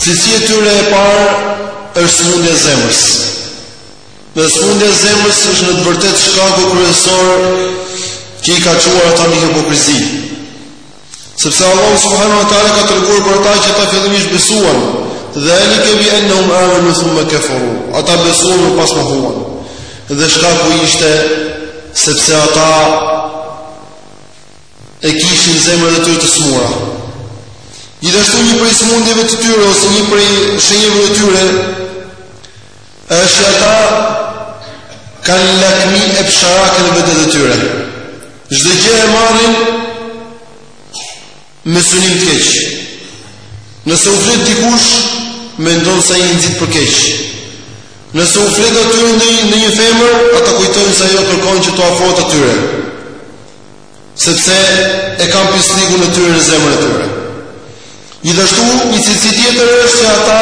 Cilësia e tyre e parë është sëmundja e zemrës. Dhe sëmundja e zemrës është në të vërtetë shkaku kryesor që i ka çuar ata në hipokrizi. Sepse Allah subhanahu wa taala ka treguar për ata që ata fillimisht besuan, dhalike bi ennehum amenu thumme keferu. Ata besuan më pas mohuan. Dhe shkaku ishte sepse ata e kishin zemrat e tyre të sëmura. Gjithashtu një prej sëmundjeve të tyre ose një prej shenjave të tyre është që ata kanë lakmi epsharake në vetet e tyre. Çdo gjë e marrin me synim të keq. Nëse u flet dikush, mendon se ai nxit për keq. Nëse u flet atyre ndonjë femër, ata kujtojnë se ajo kërkon që t'u afrohet atyre. sepse e kanë pisllikun e tyre në zemrën e tyre. Gjithashtu, një cilësi tjetër është se ata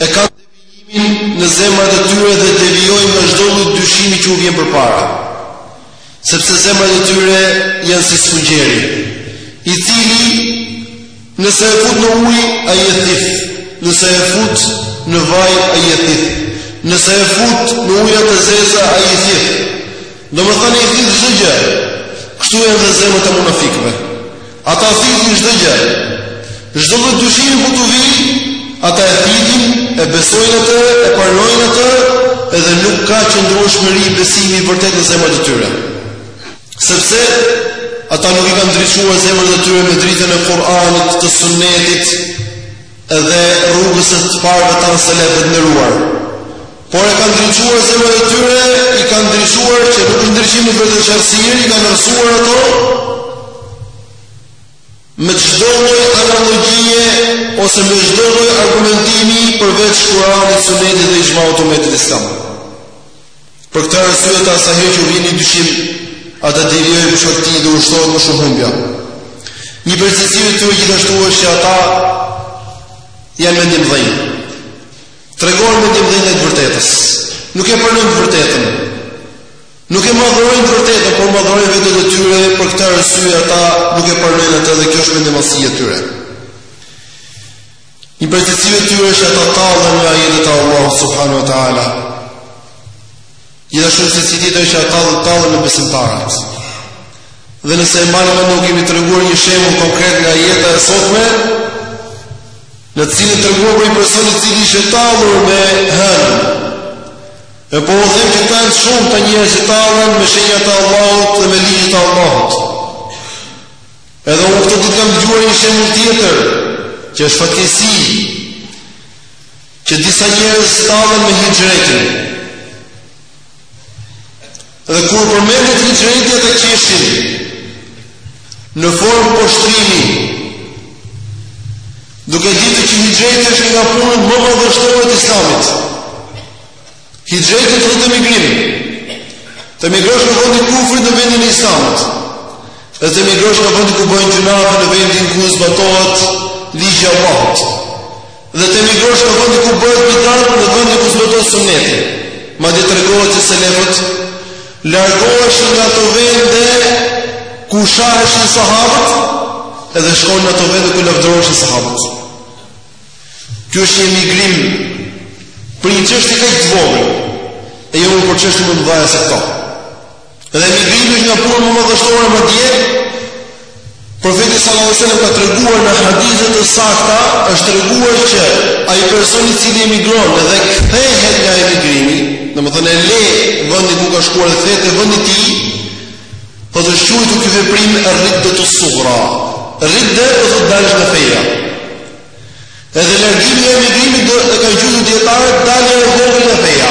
e kanë devijimin në zemrat e tyre dhe devijojnë nga çdo lloj dyshimi që u vjen përpara. Sepse zemrat e tyre janë si sfungjeri, i cili Nëse e fut në ujë, ai e thith. Nëse e fut në vaj, ai e thith. Nëse e fut në ujëra të zeza, ai e thith. Domethënë ai thith çdo gjë. Kështu janë dhe zemrat e munafikëve. Ata thithin çdo gjë. Çdo lloj dyshimi që t'u vijë, ata e thithin, e besojnë atë, e pranojnë atë, edhe nuk ka qëndrueshmëri besimi i vërtetë në zemrat e tyre. Sepse ata nuk i kanë ndriçuar zemrat e tyre me dritën e Kur'anit, të Sunnetit dhe rrugës së të parëve tanë selefët e nderuar. Por e kanë ndriçuar zemrën e tyre, i kanë ndriçuar që nuk është ndriçim por është errësirë, i kanë errësuar ato me çdo lloj analogjie ose me çdo lloj argumentimi përveç Kur'anit, Sunnetit dhe Ijma'ut të Umetit Islam. Për këtë arsye ata sa herë që u vjen një dyshim, ata devijojnë përsëri dhe u shtohet më shumë humbja. Një prej cilësive të tyre gjithashtu është që ata janë mendjemëdhenj. Tregohen mendjemëdhenj ndaj të vërtetës. Nuk e pranojnë të vërtetën. Nuk e madhërojnë të vërtetën, por madhërojnë vetet e tyre, për këtë arsye ata nuk e pranojnë atë dhe kjo është mendjemadhësia e tyre. Një prej cilësive të tyre është ata tallen me ajetet e Allahut subhanahu wa taala. Gjithashtu cilësi tjetër që ata dhe tallen me besimtarët. Dhe nëse e mbani mend ne kemi treguar një shembull konkret nga jeta e sotme, në të cilin treguam për një person i cili ishte tallur me hënën. E po u them që janë shumë ata njerëz që tallen me shenjat e Allahut dhe me ligjet e Allahut. Edhe unë këtu ju kam gjuajt një shembull tjetër, që është fatkeqësi, që disa njerëz tallen me hixhretin. Dhe kur përmendet hixhreti ata qeshin në formë poshtrimi, duke ditur që hixhreti është një nga punët më madhështore të Islamit. Hixhret do të thotë emigrim. Të emigrosh nga vendi i kufrit në vendin e Islamit. Dhe të emigrosh nga vendi ku bëhen gjynahet në vendin ku zbatohet ligji i Allahut. Dhe të emigrosh nga vendi ku bëhet bidati në vendin ku zbatohet sunneti. Madje tregohet që selefët largoheshin nga ato vende ku shaheshin sahabët edhe shkonin në ato vende ku lavdëroheshin sahabët. Ky është një emigrim për një çështje kaq të vogël, e jo më për çështje më të mëdha se këto. Dhe emigrimi është nga punët më madhështore, madje Profeti sallallahu alajhi wasallam ka treguar në hadithe të sakta, është treguar që ai person i cili emigron dhe kthehet nga emigrimi, domethënë e le vendin ku ka shkuar dhe kthehet në vendin e tij, Po është quajtur ky veprim Arriddetu Sugra. Ridde do thotë dalje nga feja. Edhe largimin nga emigrimi e kanë quajtur dietarët dalja e vogël nga feja.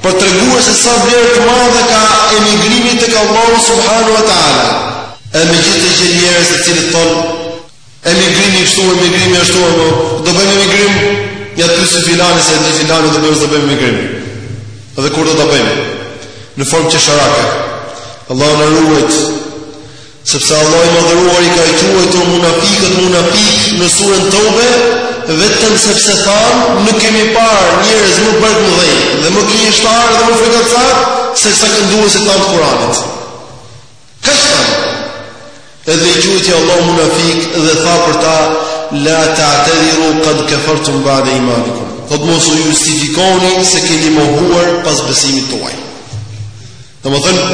Për të treguar se sa vlerë të madhe ka emigrimi tek Allahu subhanahu wa taala. E megjithatë gjen njerëz të cilët thonë Emigrimi kështu, emigrimi ashtu, apo do bëjmë emigrim? Ja ty si filani, se ti filani do bëjmë do bëjmë emigrim. Dhe kur do ta bëjmë? Në formë qesharake. Allahu na ruajt. Sepse Allahu i madhëruar i ka quajtur munafiqët munafiq në surën Tobe, vetëm sepse thanë nuk kemi parë njerëz më barkmëdhenj dhe më gënjeshtarë dhe më frikacakë se sa kënduesit tanë të Kuranit. Kaq thanë. Edhe i quajti Allahu munafik dhe tha për ta la ta'tadiru qad kafartum ba'da imanikum. Thotë mos u justifikoni se keni mohuar pas besimit tuaj. Domethënë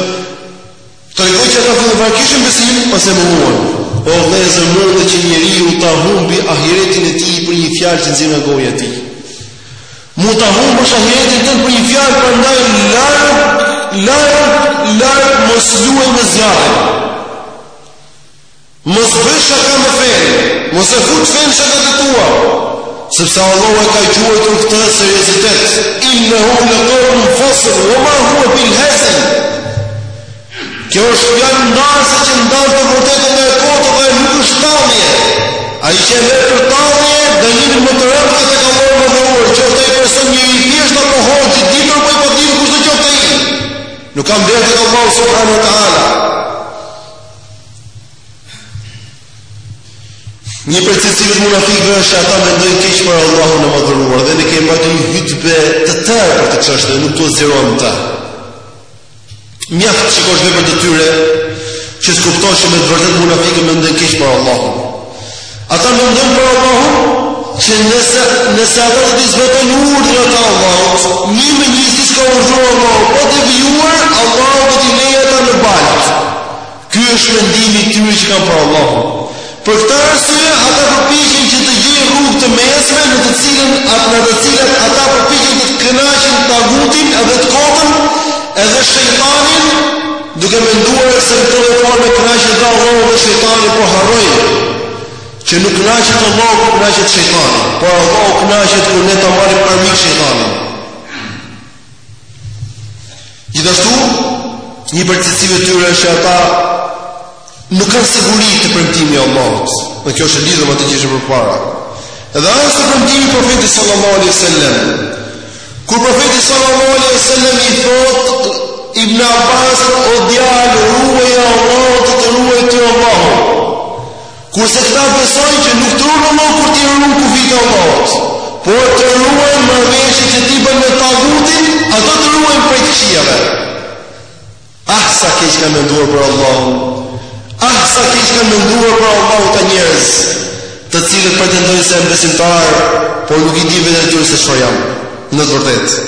tregoi që ata më përpara kishin besim, pas e mohuan. O vëllezër, mundet që njeriu ta humbi ahiretin e tij për një fjalë që nxjerr nga goja e tij. Mund ta humbësh ahiretin tënd për një fjalë, prandaj larg, larg, larg mos luaj me zjarrin. Mos bësh shaka me fenë, mos e fut fenë në shakatë e tua. Sepse Allahu e ka quajtur këtë seriozitet. Innahu laqawlun fasl, wa ma huwa bil hazl. Kjo është fjalë ndarëse që ndan të vërtetën nga e kota dhe nuk është tallje. Ai që e merr për tallje, dënimin më të rëndë këtë ka marrë mbi kurriz, qoftë ai person njeri i thjeshtë apo hoxhë i ditur apo i paditur kushdo qoftë ai. Nuk ka vlerë tek Allahu subhanahu wa taala. Një prej cilësive të munafikëve është ata mendojnë keq për Allahun e madhëruar dhe ne kemi mbajtur një hutbe të tërë për këtë çështje, nuk do të zgjerohem në të. Mjafton të shikosh veprat e tyre që të kuptosh se me të vërtetë munafikët mendojnë keq për Allahun. Ata mendojnë për Allahun që nëse nëse ata do t'i zbatojnë urdhrat e Allahut, një më një siç ka urdhëruar Allahu, pa devijuar Allahu do t'i lërë ata në baltë. Ky është mendimi i tyre që kanë për Allahun. Për këtë arsye, ata përpiqen që të gjejnë rrugë të mesme në të cilën atë në të cilat ata përpiqen të kënaqin tagutin edhe të kotën edhe shejtanin duke menduar se në këtë formë kënaqet dhe Allahu dhe shejtani po harrojnë që nuk kënaqet Allahu por kënaqet shejtani. Po Allahu kënaqet kur ne ta marrim armik shejtanin. Gjithashtu, një prej cilësive të tyre është që ata nuk kanë siguri te premtimi i Allahut. Dhe kjo është e lidhur me atë që ishte përpara. Edhe as te premtimi i profetit sallallahu alaihi wasallam. Kur profeti sallallahu alaihi wasallam i thotë Ibn Abbas o djalë ruaje Allahun të të ruajë ty Allahu. Kurse këta besojnë që nuk të ruan Allahu kur ti ruan kufijtë e Allahut, por të ruajnë marrëveshjet që ti bën me tagutin, ato të ruajnë prej të këqijave. Ah, sa keq kanë menduar për Allahun, ah, sa keq kanë menduar për Allahun këta njerëz, të cilët pretendojnë se janë besimtarë, por nuk e dinë veten e tyre se çfarë janë, në të vërtetë.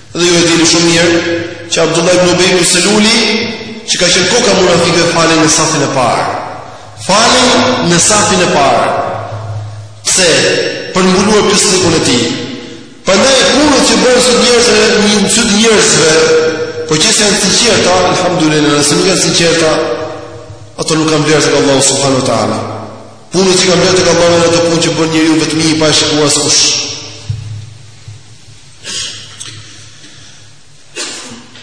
Dhe ju e dini shumë mirë që Abdullah ibn Ubay ibn Seluli, që ka qenë koka e munafikëve falej në safin e parë. Falej në safin e parë. Pse? Për të mbuluar pislikun e tij. Prandaj punët që bën në sy të njerëzve në sy të njerëzve, po qe se janë të sinqerta, alhamdulillah, nëse nuk janë të sinqerta, ato nuk kanë vlerë tek Allahu subhanahu wa taala. Punët që kanë vlerë tek Allahu janë ato punë që bën njeriu vetëm e pa e shikuar askush.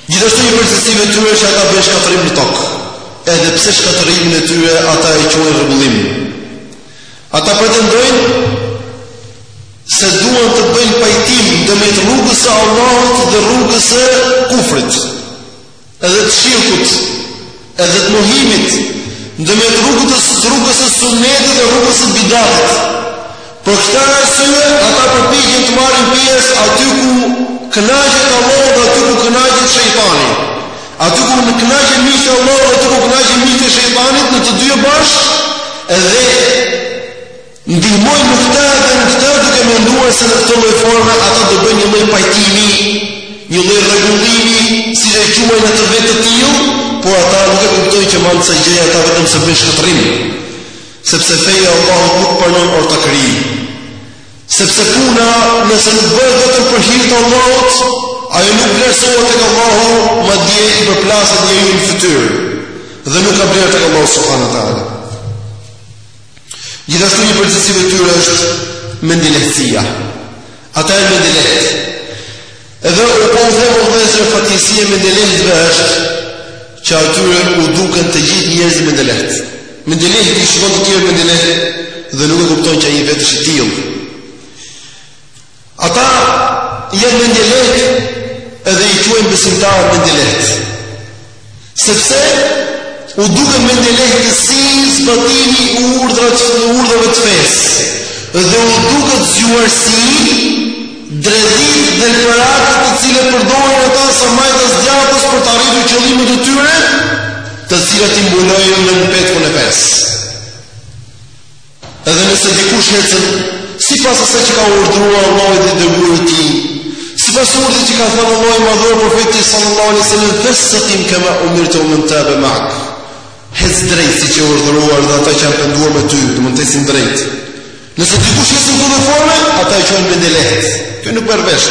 Gjithashtu një prej cilësive të tyre që ata bëjnë shkatërrim në tokë, edhe pse shkatërrimin e tyre ata e quajnë rregullim. Ata pretendojnë se duan të bëjnë pajtim ndërmjet rrugës së Allahut dhe rrugës së kufrit. edhe të shirkut, edhe të mohimit, ndërmjet rrugës së sunnetit dhe rrugës së bidatit. Për këtë arsye, ata përpiqen të marrin pjesë aty ku kënaqet Allahu dhe aty ku kënaqet shejtani. Aty ku kënaqen miqtë e Allahut dhe aty ku kënaqen miqtë e shejtanit në të dyja bashkë, edhe Ndihmojnë në këtë dhe në këtë duke menduar se në këtë lloj forme ata do bëjnë një lloj pajtimi, një lloj rregullimi, siç e quajnë ata veten e tyre, por ata nuk e kuptojnë që me një gjë të tillë ata vetëm se bëjnë shkatërrim. Sepse feja e Allahut nuk pranon ortakëri. Sepse puna nëse nuk bëhet vetëm për hir të Allahut, ajo nuk vlerësohet tek Allahu, madje i përplaset njeriu në fytyrë dhe nuk ka vlerë tek Allahu subhanahu wa taala. Gjithashtu një prej cilësive të tyre është mendjelehtësia. Ata janë mendjelehtë. Edhe unë po u them vëllezër fatkeqësia e mendjelehtëve është që atyre u duken të gjithë njerëzit mendjelehtë. Mendjelehti i shikon të tjerët mendjelehtë dhe nuk e kupton që ai vetë është i tillë. Ata janë mendjelehtë edhe i quajnë besimtarët mendjelehtë. Sepse u duket mendjelehtësi zbatimi i urdhrave të fesë dhe u duket zgjuarsi dredhitë dhe veprat të cilat përdorin ata sa majtas djathtas për të arritur qëllimet të tyre të cilat i mbulojnë me petkun e fesë. Edhe nëse dikush ecën sipas asaj që ka urdhëruar Allahu dhe i dërguari i tij, sipas urdhrit që ka thënë Allahu i madhëruar profetit sallallahu alaihi wasallam, "Fastaqim kama umirta wa man taba ma'ak." Ec drejt siç je urdhëruar dhe ata që janë penduar me ty, domethënë të ecin drejt. Nëse dikush ecën në këtë formë, ata e quajnë mendjelehtë. Ky nuk merr vesh.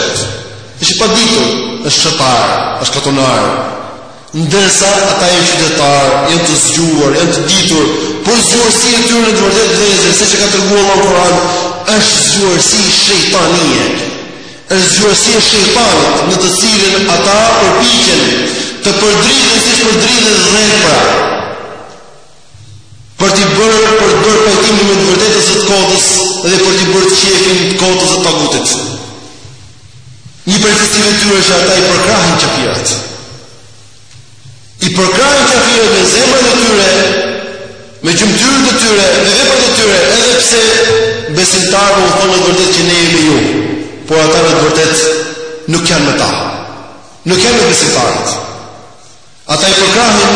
Është i paditur, është fshatar, është katundar. Ndërsa ata janë qytetarë, janë të zgjuar, janë të ditur, por zgjuarsia e tyre në të vërtetë vëllezër, siç e ka treguar Allahu në Kur'an, është zgjuarsi shejtanie. Është zgjuarsi e shejtanit me të cilën ata përpiqen të përdridhen siç përdridhet dhelpra. Për t'i bërë, për të bërë pajtimin mes të vërtetës dhe të kotës dhe për t'i bërë qejfin të kotës dhe tagutit. Një prej cilësive të tyre është se ata i përkrahin qafirët. I përkrahin qafirët me zemrat e tyre, me gjymtyrët e tyre, me veprat e tyre, edhe pse besimtarëve u thonë në të vërtetë që ne jemi me ju, por ata në të vërtetë nuk janë me ta. Nuk janë me besimtarët. Ata i përkrahin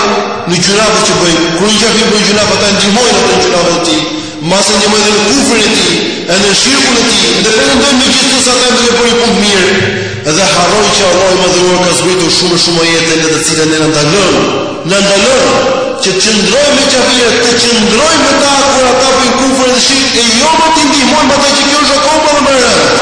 në gjunafet që bëjnë. Kur një qafir bën gjunaf, ata e ndihmojnë atë në gjunafet e tij. Mbase e ndihmojnë edhe në kufrin e tij, edhe në shirkun e tij. Dhe pretendojnë me gjithë këto se ata janë duke bërë një punë të mirë. Dhe harrojnë që Allahu i Madhëruar ka zbritur shumë e shumë ajete në të cilat ne na ndalon, na ndalon që të qëndrojmë me qafirët, të qëndrojmë me ta kur ata bëjnë kufër dhe shirk e jo më t'i ndihmojmë ata që kjo është akoma më e rëndë.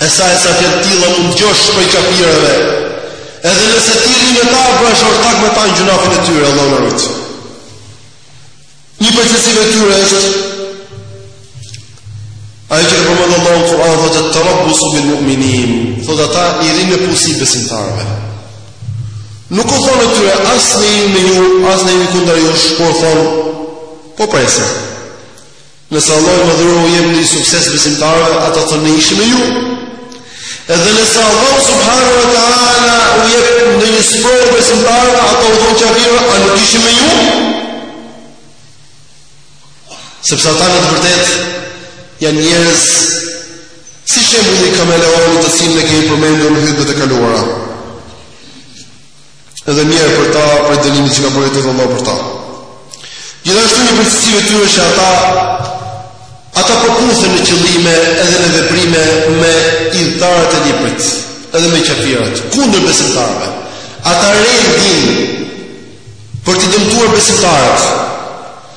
E sa e sa fjalë të tilla mund të dëgjosh prej qafirëve, edhe nëse ti rri me ta, bëhesh ortak me ta në gjunafin e tyre, Allahu na ruajt. Një prej cilësive të tyre është, ajo që e përmend Allahu në Kur'an, thotë et-terabbusu bil mu'minin, thotë ata i rrinë në pusi besimtarëve. Nuk u thonë atyre, as ne jemi me ju, as ne jemi kundër jush, por thonë, po presim. Nëse Allahu i Madhëruar u jep ndonjë sukses besimtarëve, ata thonë ne ishim me ju. Edhe nëse Allahu subhanahu wa taala u jep ndonjë sprovë besimtarëve, ata u thonë qafirëve, a nuk ishim me ju? Sepse ata në të vërtetë janë njerëz si shembulli i kameleonit të cilin e kemi përmendur në hytbet e kaluara. edhe mjerë për ta prej dënimit që ka përgatitur Allahu për ta. Gjithashtu një prej cilësive të tyre që ata ata përputhen në qëllime edhe në veprime me ithtarët e librit, edhe me qafirat, kundër besimtarëve. Ata rendin për t'i dëmtuar besimtarët.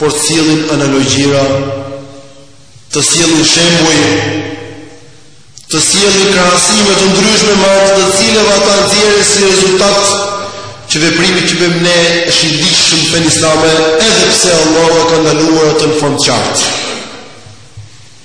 por të sjellin analogjira, të sjellin shembuj, të sjellin krahasime të ndryshme me anë të cilave ata nxjerrin si rezultat që veprimi që bëjmë ne është i ligjshëm në fenë islame, edhe pse Allahu e ka ndaluar atë në formë të qartë.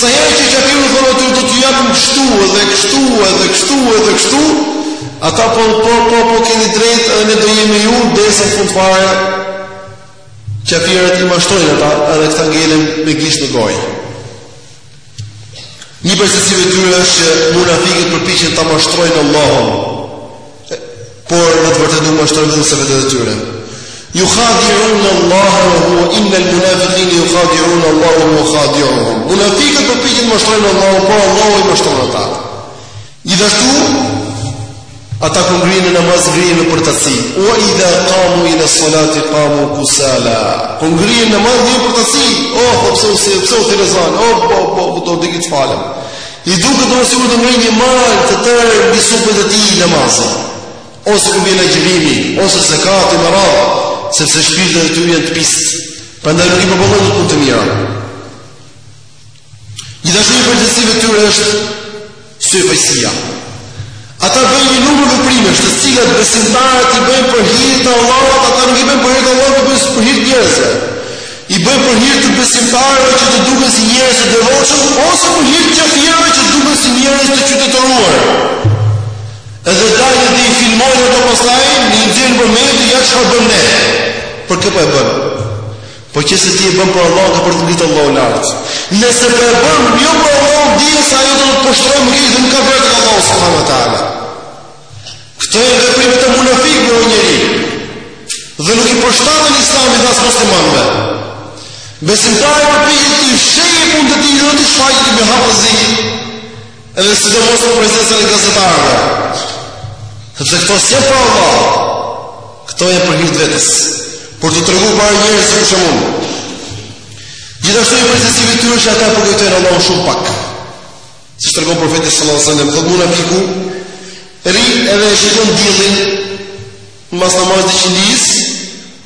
Sa herë që qafirët u thonë atyre do t'ju japim kështu edhe kështu edhe kështu edhe kështu, ata po po po po keni drejtë edhe ne do jemi me ju derisa fund fare qafirët i mashtrojnë ata edhe këta ngelen me gisht në gojë. Një prej cilësive të tyre është që munafikët përpiqen ta mashtrojnë Allahun Por në të vërtetë nuk mashtrojnë përveçse veten e tyre. Yukhadi'un Allaha wa huwa inna al-munafiqina yukhadi'un Allaha wa huwa khadi'uhum. Munafiqët përpiqen ta mashtrojnë Allahun, por Allahu i mashtron ata. Gjithashtu ata kur ngrihen në namaz ngrihen me përtaci. Wa idha qamu ila salati qamu kusala. Kur ngrihen në namaz ngrihen me përtaci. Oh, po pse u sjell, pse u thirr ezani? Oh, po po po do të dikish falem. I duket domos sikur të ngrejë një mal të tërë mbi supet e tij namazi. Ose kur vjen agjërimi, ose zakati me radhë, sepse shpirtrat e tyre janë të pistë. Prandaj nuk i përballojnë punët e mira. Gjithashtu një prej cilësive të tyre është syefaqësia. Ata bëjnë një numër veprimesh, të cilat besimtarët i bëjnë për hir të Allahut, ata nuk i bëjnë për hir të Allahut, i bëjnë për hir të njerëzve. I bëjnë për hir të besimtarëve që të duken si njerëz të devotshëm ose për hir të qafirëve që të duken si njerëz të qytetëruar. Edhe dalin dhe i filmojnë ato pastaj, i nxjerrin për media ja çfarë bëjmë ne. Për kë po e bën. Po qe se ti e bën për Allah ka për të ngritë Allahu lart. Nëse po e bën jo për Allah, dije se ajo do të poshtërojë një ditë, nuk ka vlerë te Allahu subhanehu wa teala. Këto janë veprime të munafikëve o njeri. Dhe nuk i përshtaten islamit dhe as muslimanëve. Besimtari përpiqet t'i fshehë punët e tij, jo t'i shfaqë ato haptazi. Edhe sidomos në prezencën e gazetarëve. Dhe këto s'janë për Allah. Këto janë për hir të vetes, për të treguar para njerëzve se kush jam unë. Gjithashtu një prej cilësive të tyre është që ata e përkujtojnë Allahun shumë pak. Siç tregon profeti sallallahu alajhi wasallam, thotë munafiku rri edhe e shikon diellin mbas namazit të ikindisë,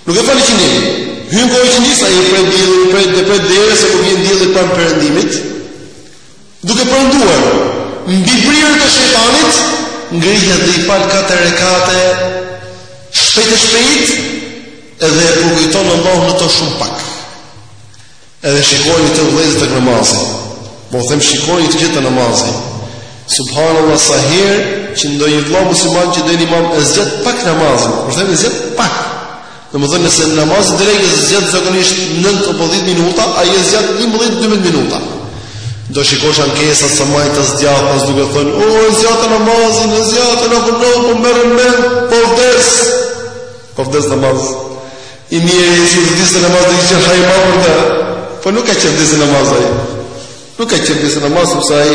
nuk e fal ikindinë. Hyn koha e ikindisë ai pret diellin, pret dhe pret derisa kur vjen dielli pranë perëndimit, Duke perënduar, mbi brirët e shejtanit, ngrihet dhe i fal katër rekate shpejt e shpejt dhe e përkujton Allahun në to shumë pak. Edhe shikojeni këtë vëllezër tek namazi. Po them shikojeni të gjithë te namazi. Subhanallahu sa herë që ndonjë vëlla musliman që del imam e zgjat pak namazin, por them e zgjat pak. Domethënë nëse namazi i drekës zgjat zakonisht 9 apo 10 minuta, ai e zgjat 11-12 minuta. Do shikosh ankesat sa majtas djathtas duke thënë, "O, e zgjate namazin, e zgjate vëlla, po më merren mend, po vdes." Po vdes në namaz. I mirë e si vdes në namaz dhe ka qejf ai madje. Po nuk ka qejf të vdesë në namaz ai. Nuk ka qejf të vdesë në namaz sepse ai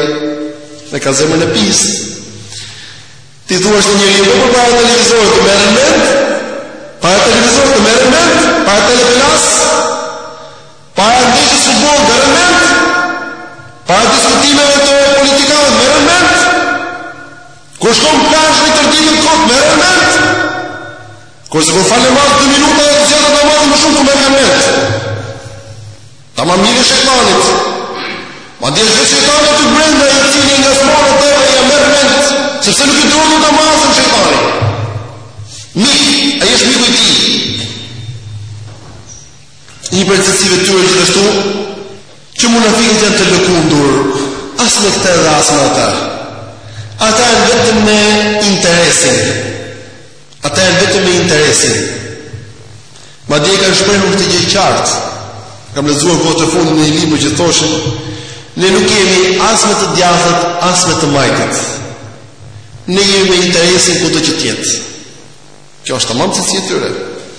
e ka zemrën e pis. T'i thuash këtij njeriu po para televizorit të merren mend? Para televizorit të merren mend? Para telenovelës? Para ndeshjes së futbollit të merren mend? Para diskutimeve të politikanëve të merren mend? Kur shkon në plazh tërë ditën kot të merren mend? Kurse kur fal namaz 2 minuta e zgjat namazin më shumë të merren mend? Tamam mirë shejtanit. Madje gjithë shejtanit të brenda i cili nga smarë të dhe ia merr mendtë, sepse nuk i dronë të masën shejtanit. Mik, ai është miku i tij. Një prej cilësive të tyre gjithashtu, që munafikët janë të lëkundur, as me këta dhe as me ata. Ata janë vetëm me interesin, Ata janë vetëm me interesin. Madje kanë shprehur këtë gjë qartë. Kam lexuar kohët e fundit në një libër që thoshin, ne nuk jemi as me të djathtët, as me të majtët. Ne jemi me interesin kudo që të jetë. Kjo është tamam cilësi e tyre.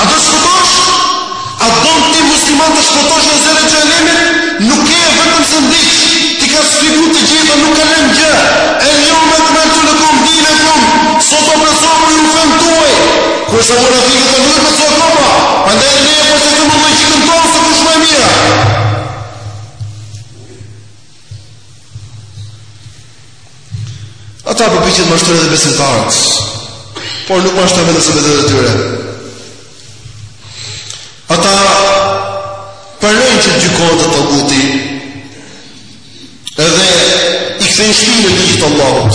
A do shpëtosh? A don ti musliman të shpëtosh nga zjarri i xhehenemit? Nuk ke vetëm se ndiq. T'i ka shpjeguar të gjitha, nuk ka lënë gjë. El yawma akmaltu lakum dinakum. Sot e plotësova për ju fenë tuaj. Kurse munafikët thonë duhet plotësuar akoma. Prandaj edhe ne e përcaktojmë me logjikën tonë se kush më e mira. Ata përpiqen të mashtrojnë edhe besimtarët, por nuk mashtrojnë vetëm se veten e tyre. Ata pranojnë që të gjykohen te taguti, edhe i kthejnë shpinën ligjit të Allahut.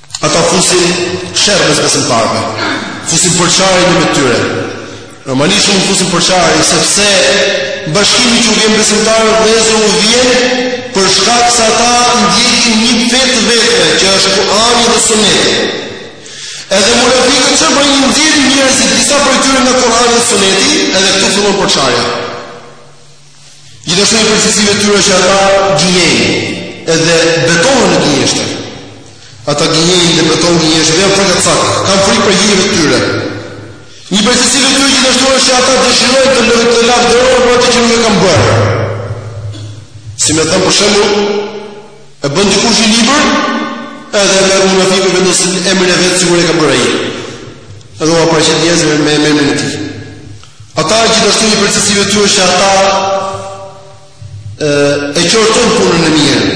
Ata fusin sherr mes besimtarëve. Fusin përçarje në mes tyre. Normalisht mund të fusin përçarje sepse bashkimi që u vjen besimtarëve, vëllezër, u vjen për shkak se ata ndjekin një fe të vetme që është Kur'ani dhe Suneti. Edhe munafikët ç'bëjnë, i nxjerrin njerëzit disa prej tyre nga Kur'ani dhe Suneti, edhe këtu fillon përçarja. Gjithashtu një prej cilësive të tyre që ata gënjejnë edhe betohen në gënjeshtër. Ata gënjejnë dhe betohen në gënjeshtër dhe janë frikacakë. Kanë frikë për gjendjen e tyre. Një prej cilësive të tyre gjithashtu është që ata dëshirojnë të jenë të lavdëruar për atë që nuk e kanë bërë. Si me thënë për shembull, e bën dikush një libër, edhe munafiku e vendos emrin e vet sikur e ka bërë ai. Edhe ua paraqet njerëzve me emrin e tij. Ata gjithashtu një prej cilësive të tyre është që ata e qortojnë punën e mirë.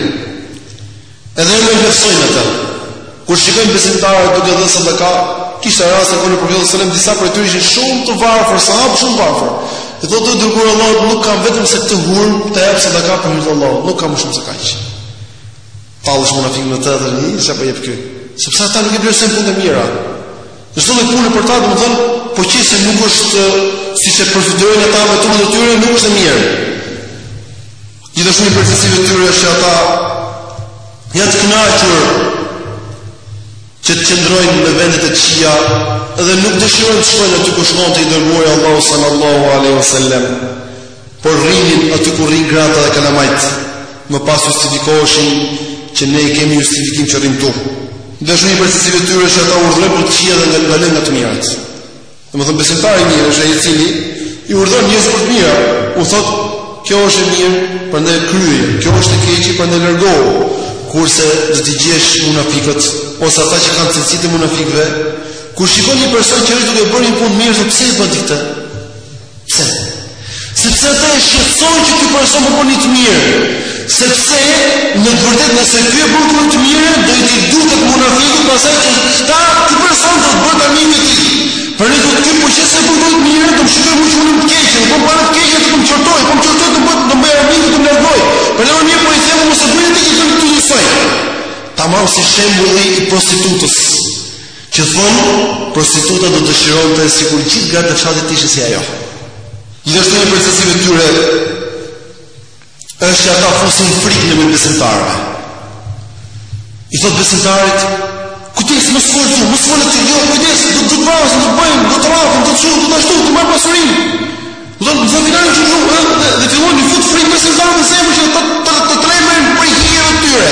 Edhe e nënvlerësojnë atë. Kur shikojnë besimtarët duke dhënë sadaka, kishte raste në kohën e profetit sallallahu alajhi wasallam disa prej tyre ishin shumë të varfër, sahabë shumë të varfër. Dhe thotë o i dërguar i Allahut nuk kam vetëm se këto hurma t'i jap sadaka për hir të Allahut, nuk kam më shumë se kaq. Paush mund të fikë në të dhe një, se për po jep kjo. Sepse ata nuk e bërësën punë e mira. Në shdo dhe punë për ta, dhe më thënë, po që se nuk është, si se përfytojnë ata me turën e tyre, nuk është e mirë. Gjithë është një përfytojnë e tyre, është që ata janë të knaqër që të qëndrojnë në vende të këqija dhe nuk dëshirojnë të shkojnë aty ku shkonte i dërguari i Allahut sallallahu alaihi wasallam. Por rrinin aty ku rrinë gratë dhe kalamajt. Më pas justifikoheshin që ne kemi justifikim që rrimë këtu. Gjithashtu prej cilësive të tyre është që ata urdhërojnë për të këqija dhe ndalojnë nga të mirat. Domethënë besimtari i mirë është ai i cili i urdhon njerëz për të mirë, u thot, kjo është e mirë, prandaj kryeje, kjo është e keqe, prandaj largohu. Kurse do t'i gjesh munafikët ose ata që kanë cilësitë e munafikëve, kur shikon një person që është duke bërë një punë të mirë, thotë pse e bën ti këtë? Pse? Sepse atë e shqetëson që ky person po bën një të mirë. Sepse në të vërtetë nëse ky e bën të mirë, do t'i duket munafikut pasaj që ky person do të bëhet armiku i tij. Prandaj ky po qe se bën të mirë, do të shikojë më shumë të keq, do të bëhet të keq, do të më qortojë, po më qortoi të bëhet të bëhet armiku të largojë. Prandaj unë po i them mos e bëni ti që jemi njësoj. Tamam si shembulli i prostitutës. Që thonë, prostituta do të dëshironte sikur gjithë gratë e fshatit të ishin si ajo. Gjithashtu një prej cilësive të tyre është që ata fusin frikë në mes besimtarëve. I thotë besimtarit, kujdes mos fol ti, mos fol ti, jo, kujdes, do të vrasin, do të bëjnë, do të rrafin, do të çojnë, do të ashtu, do të marrin pasurinë. Do të thotë kanë që ju dhe dhe fillon të fut frikën besimtarëve në zemër që ata të të tremben prej hijes të tyre.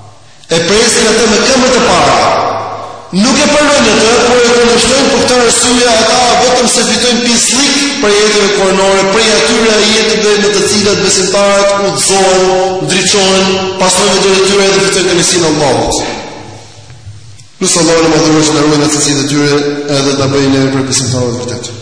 E presin atë me këmbët e para. Nuk e pranojnë atë, por e kundërshtojnë për këtë arsye ata vetëm se fitojnë pislik prej ajeteve kuranore, prej atyre ajeteve me të cilat besimtarët udhëzohen, ndriçohen, pasojnë udhën e tyre dhe fitojnë kënaqësinë e Allahut. Lusim Allahun e madhëruar të na ruajë nga cilësitë e tyre edhe të na bëjë prej besimtarëve të vërtetë.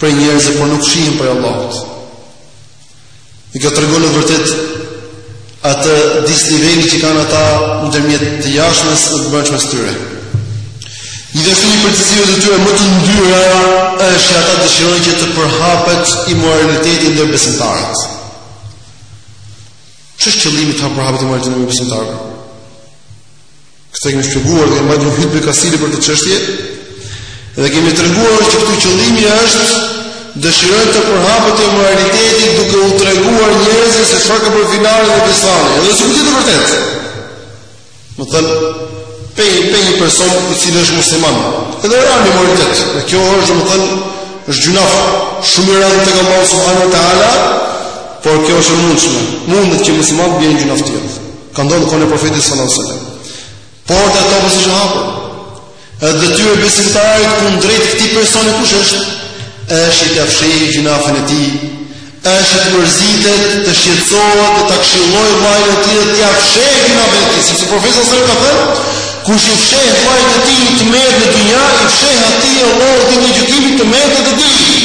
prej njerëzve por nuk fshihen prej Allahut. E kjo tregon në të vërtetë atë disnivelin që kanë ata ndërmjet të jashtmes dhe të brendshmes tyre. Gjithashtu një prej cilësive të tyre më të ndyra është që ata dëshirojnë që të përhapet imoraliteti ndër besimtarët. Ç'është qëllimi të përhapet i moralitetin dhe besimtarët? Këtë e kemi shpjeguar dhe kemi mbajt një hytbe kastile për këtë çështje. Dhe kemi treguar që këtu qëllimi është dëshirojnë të përhapet imoraliteti duke u treguar njerëzve se çfarë ka bërë filani dhe fistani. Edhe sikur të jetë e vërtetë. Domethënë, pe, pe një person i cili është musliman, edhe ra në imoralitet. Dhe kjo është, domethënë, është gjynaf shumë i rëndë tek Allahu subhanehu ve teala, por kjo është e mundshme. Mundet që muslimani të bjerë në një gjynaf të tillë. Ka ndodhur në kohën e profetit sallallahu alajhi wasallam. Porta e teubes është e hapur. Edhe detyra e besimtarit kundrejt këtij personi kush është? Është t'ia fshehë gjynafin e tij. Është të mërzitet, të shqetësohet, e ta këshillojë vllain e tij dhe t'ia fshehë gjynafin e tij. Sepse profeti sallallahu alajhi wasallam ka thënë, kush i fsheh vllait të tij të metat në dynja, i fsheh atij Allahu ditën e gjykimit të metat e tij.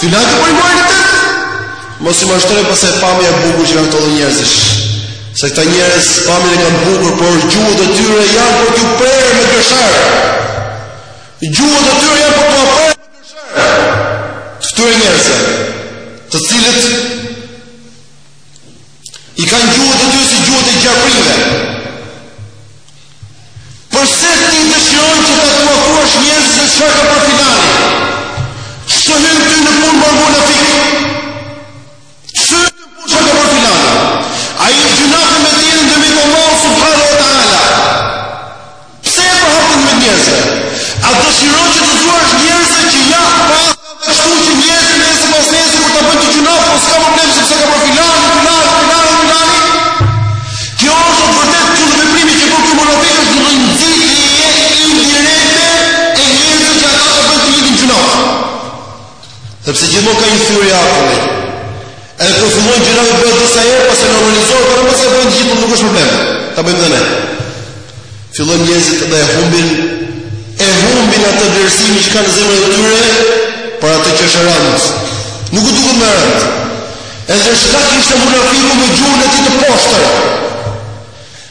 Filat e primaritet. Mos i mashtrojë pastaj pamja e bukur që kanë këto lloj njerëzish. Se këta njerëz pamjen e kanë të bukur, por gjuhët e tyre janë për t'u prerë me gërshërë. Gjuhët e tyre janë për t'u prerë me gërshërë. Këtyre njerëzve, të cilët I kanë gjuhët e tyre si gjuhët e gjarpërinjve. Përse ti dëshiron që t'ua tregosh njerëzve se çka ka bërë filani? Ç'të hyn ty në punë, mor munafik? Ç'të hyn ty në punë çka ka bërë filani? Ai gjynaf ndërmjet tij dhe ndërmjet Allahut subhanahu wa ta'ala. Pse e përhap ndërmjet njerëzve? A dëshiron që t'u thuash njerëzve që ja paska dhe kështu që njerëzit nesër pasnesër kur ta bëjnë atë gjynaf po s'ka problem sepse ka bërë filani, filani, filani, filani? Kjo është në të vërtetë ky veprimi që bën ky munafik është një nxitje indirekte e njerëzve që ata të bëjnë të njëjtin gjynaf. Sepse gjithmonë ka një thyerje atë Edhe kur fillojnë gjërat të bëhen disa herë pastaj normalizohen dhe pasi e bëjnë të gjithë nuk është problem. Ta bëjmë dhe ne. Fillojnë njerëzit dhe e humbin e humbin atë vlerësim që kanë në zemrën e tyre për atë që është e rëndë. Nuk u duket më e rëndë. Edhe shkak ishte munafiku me gjuhën e tij të poshtër.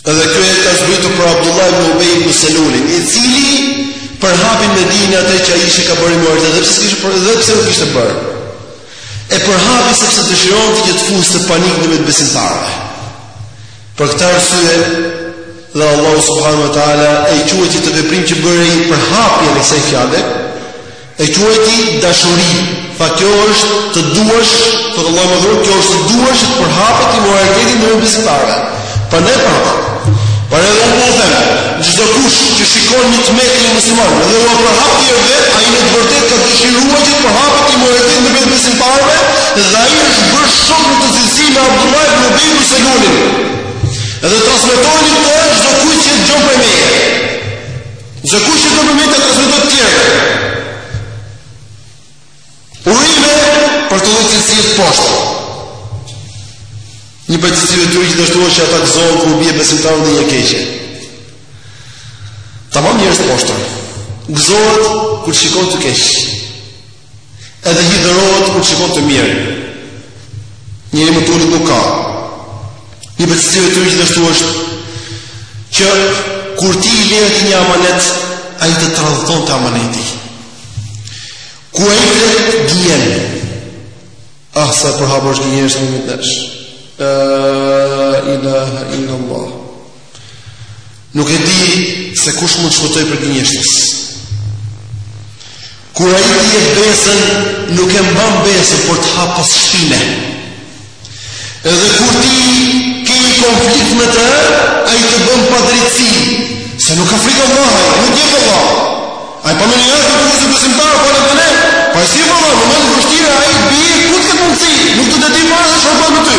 Edhe ky ajet ka zbritur për Abdullah ibn Ubay ibn Selulin, i cili përhapi në Medine atë që Aishja ka bërë imoralitet, edhe pse ishte për edhe pse nuk kishte bërë. E përhapi sepse dëshironte që të fuste panik ndërmjet besimtarëve. Për këtë arsye dhe Allahu subhanahu wa taala e quajti këtë veprim që bëri përhapjen e kësaj fjale, E quajti dashuri, tha kjo është të duash, të të lojë më dhurë, kjo është të duash që të përhapet imoraliteti ndërmjet besimtarëve. Pra të përhapet. Prandaj edhe unë po them, çdokush që shikon një të metë te një musliman, dhe ua përhap të tjerëve, ai në të vërtetë ka dëshiruar që të përhapet imoraliteti ndërmjet besimtarëve, dhe ai është bërë shok në këtë cilësi me Abdullah ibn Ubay ibn Selulin. Edhe ta transmetojë këtë çdokush që dëgjon prej meje. Çdokush që dëgjon prej meje t'ua transmetojë të tjerëve. Urime për të dhënë cilësi të poshtër. Një prej cilësive të tyre gjithashtu është që ata gëzohen kur u bie besimtarëve një e keqe. Tamam njerëz të poshtër. Gëzohet kur shikon të keq. Edhe hidhërohet kur shikon të mirë. Njeri më të ulët nuk ka. Një prej cilësive të tyre gjithashtu është që kur ti i lë atij një amanet, ai ta tradhton amanetin. Kur ai të gjen, ah sa e përhapur është kjo çështje ndërmjet nesh. La ilaha illallah. Nuk e di se kush mund të shpëtojë prej gënjeshtrës. Kur ai të jep besën, nuk e mban besën por të ha pas shpine. Edhe kur ti ke konflikt me të, ai të bën padrejtësi, se nuk ka frikë Allahun, nuk di Allah. Ai po më një është duke të besim para para të ne. Po si po më mund të vështirë ai bie ku të mundet, nuk do të dijë më as çfarë bën ty.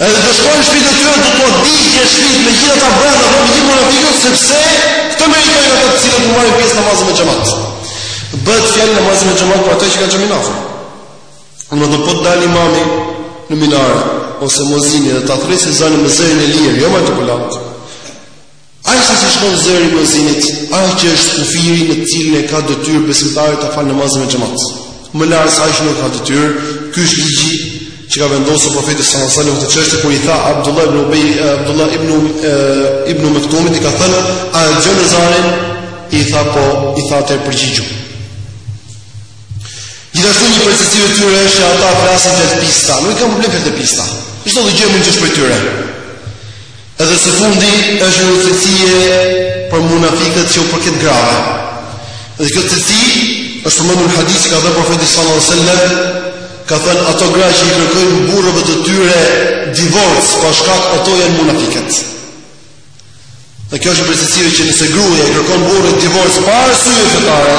Edhe të shkojnë në shtëpitë e tyre do t'ua djeg shtëpitë me gjithë ata brenda apo me gjithë munafiqët sepse këto meritojnë ata të cilët nuk marrin pjesë në namazin e xhamat. Bëhet fjalë namazin e xhamat për ata që kanë xhaminë afër. E do po të dalë imami në minare ose muezini dhe ta thrasë ezanin me zërin e lirë, jo me altoparlant. Aq sa i shkon zëri i muezinit, aq që është kufiri në të cilin e ka detyrë besimtari ta falë namazin me xhamat. Më lart se aq nuk e ka detyrë, ky është ligji që ka vendosur profeti sallallahu alajhi wasallam në këtë çështje kur i tha Abdullah ibn Ubay Abdullah ibn ibn Maktum i ka thënë a e dëgjon ezanin i tha po i tha atëherë përgjigju Gjithashtu një prej cilësive tyre është se ata flasin fjalët e pista, nuk e kanë problem fjalët e pista. Çdo gjë mund të presësh prej tyre. Edhe së fundi është një cilësie për munafikët që u përket grave. Dhe kjo cilësi është përmendur në hadith që ka thënë profeti sallallahu alajhi wasallam, ka thënë ato gra që i kërkojnë burrëve të tyre divorc pa shkak ato janë munafiket. Dhe kjo është një cilësi që nëse gruaja i kërkon burrit divorc pa arsye fetare,